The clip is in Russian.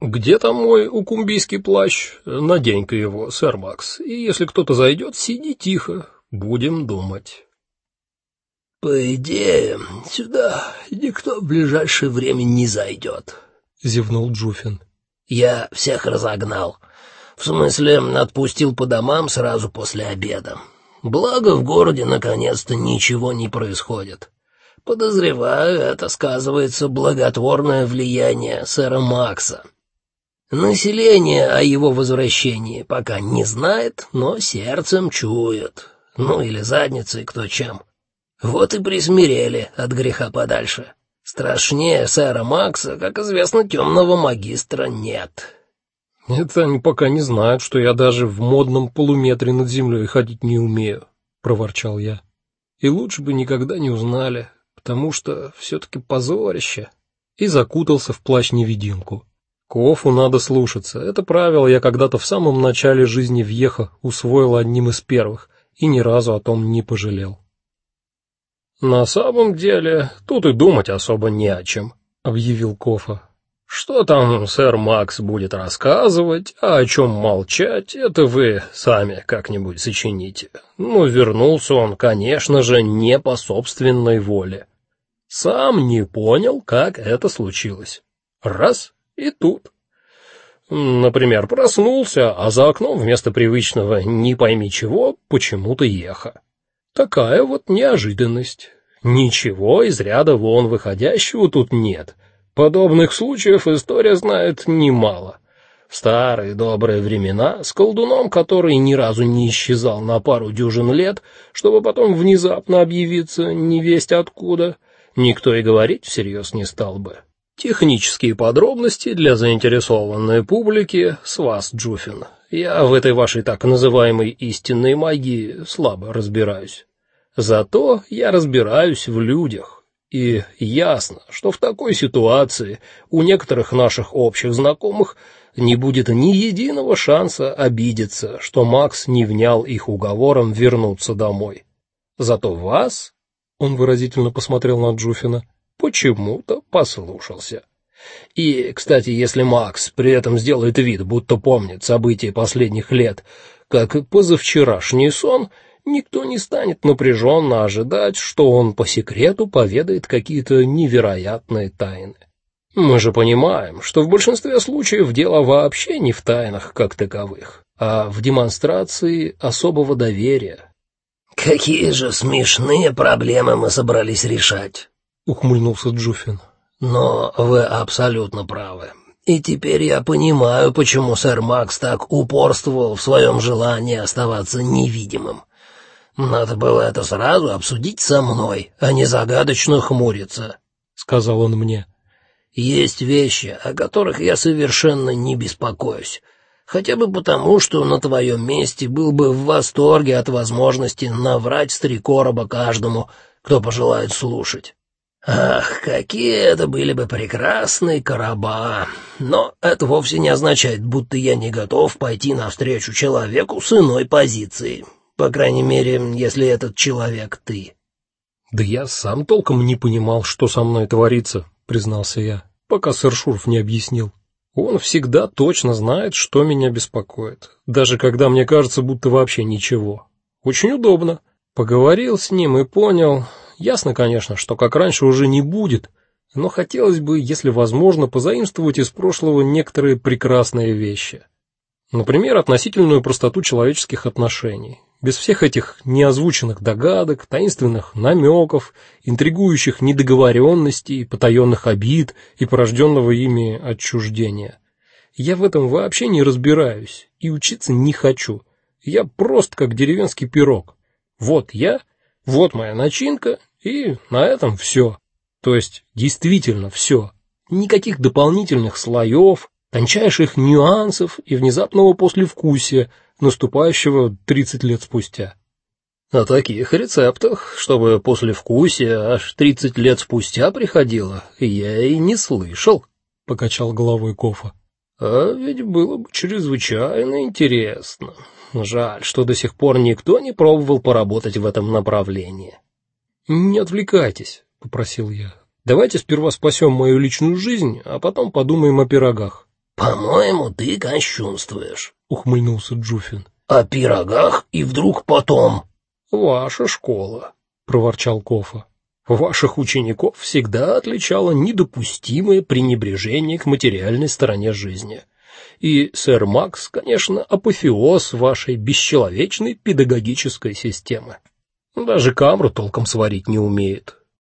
Где там мой укумбийский плащ? Надень-ка его, сэр Макс. И если кто-то зайдет, сиди тихо, будем думать. По идее, сюда никто в ближайшее время не зайдет», — зевнул Джуфин. Я всех разогнал. В смысле, отпустил по домам сразу после обеда. Благо в городе наконец-то ничего не происходит. Подозреваю, это сказывается благотворное влияние сэра Макса. Население о его возвращении пока не знает, но сердцем чует. Ну или задницей кто чем. Вот и присмирели от греха подальше. Страшнее сэра Макса, как известно, темного магистра нет. Это они пока не знают, что я даже в модном полуметре над землей ходить не умею, проворчал я. И лучше бы никогда не узнали, потому что все таки позорище. И закутался в плащ-невидимку. Кофу надо слушаться. Это правило я когда-то в самом начале жизни в Ехо усвоил одним из первых и ни разу о том не пожалел. На самом деле, тут и думать особо не о чем, объявил Кофа. Что там сэр Макс будет рассказывать, а о чем молчать, это вы сами как-нибудь сочините. Ну, вернулся он, конечно же, не по собственной воле. Сам не понял, как это случилось. Раз и тут. Например, проснулся, а за окном вместо привычного не пойми чего почему-то еха. Такая вот неожиданность. Ничего из ряда вон выходящего тут нет. Подобных случаев история знает немало. В старые добрые времена с колдуном, который ни разу не исчезал на пару дюжин лет, чтобы потом внезапно объявиться невесть откуда, никто и говорить всерьез не стал бы. Технические подробности для заинтересованной публики с вас, Джуфин. Я в этой вашей так называемой истинной магии слабо разбираюсь. Зато я разбираюсь в людях. И ясно, что в такой ситуации у некоторых наших общих знакомых не будет ни единого шанса обидеться, что Макс не внял их уговорам вернуться домой. Зато вас, он выразительно посмотрел на Джуфина, почему-то послушался. И, кстати, если Макс при этом сделает вид, будто помнит события последних лет, как позавчерашний сон, никто не станет напряженно ожидать, что он по секрету поведает какие-то невероятные тайны. Мы же понимаем, что в большинстве случаев дело вообще не в тайнах как таковых, а в демонстрации особого доверия. Какие же смешные проблемы мы собрались решать, ухмыльнулся Джуфин. Но вы абсолютно правы. И теперь я понимаю, почему сэр Макс так упорствовал в своем желании оставаться невидимым. Надо было это сразу обсудить со мной, а не загадочно хмуриться, сказал он мне. Есть вещи, о которых я совершенно не беспокоюсь, хотя бы потому, что на твоем месте был бы в восторге от возможности наврать три короба каждому, кто пожелает слушать. Ах, какие это были бы прекрасные короба! Но это вовсе не означает, будто я не готов пойти навстречу человеку с иной позиции. По крайней мере, если этот человек ты. Да я сам толком не понимал, что со мной творится, признался я, пока сэр Шурф не объяснил. Он всегда точно знает, что меня беспокоит, даже когда мне кажется, будто вообще ничего. Очень удобно. Поговорил с ним и понял, ясно, конечно, что как раньше уже не будет, но хотелось бы, если возможно, позаимствовать из прошлого некоторые прекрасные вещи. Например, относительную простоту человеческих отношений, без всех этих неозвученных догадок, таинственных намеков, интригующих недоговоренностей, потаенных обид и порожденного ими отчуждения. Я в этом вообще не разбираюсь и учиться не хочу. Я прост как деревенский пирог. Вот я, вот моя начинка, и на этом все. То есть действительно все. Никаких дополнительных слоев, тончайших нюансов и внезапного послевкусия – наступающего 30 лет спустя. О таких рецептах, чтобы после вкусия аж 30 лет спустя приходило, я и не слышал, покачал головой Кофа. А ведь было бы чрезвычайно интересно. Жаль, что до сих пор никто не пробовал поработать в этом направлении. Не отвлекайтесь, попросил я. Давайте сперва спасем мою личную жизнь, а потом подумаем о пирогах. По-моему, ты кощунствуешь, ухмыльнулся Джуфин. О пирогах и вдруг потом. Ваша школа, проворчал Кофа. Ваших учеников всегда отличало недопустимое пренебрежение к материальной стороне жизни. И сэр Макс, конечно, апофеоз вашей бесчеловечной педагогической системы. Даже камру толком сварить не умеет.